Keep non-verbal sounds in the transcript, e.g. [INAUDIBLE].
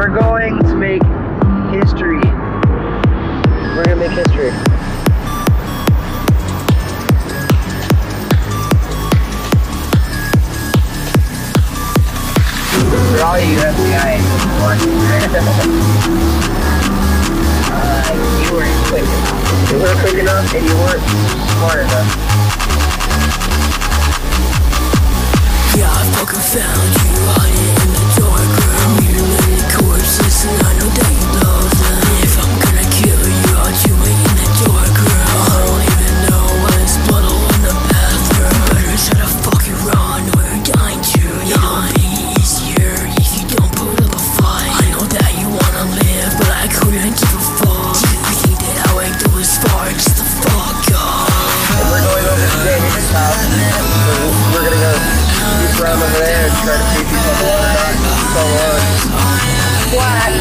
We're going to make history. We're gonna make history. For all you FBI [LAUGHS] uh, you weren't quick enough. You weren't quick enough and you weren't smart enough. Yeah, I fucking found you the mean I give a fuck hate it, I ain't doing far. Just the fuck up And we're going over to Jamie's house So we're gonna go deep around over there And try to see if he's on the water or not So, uh Black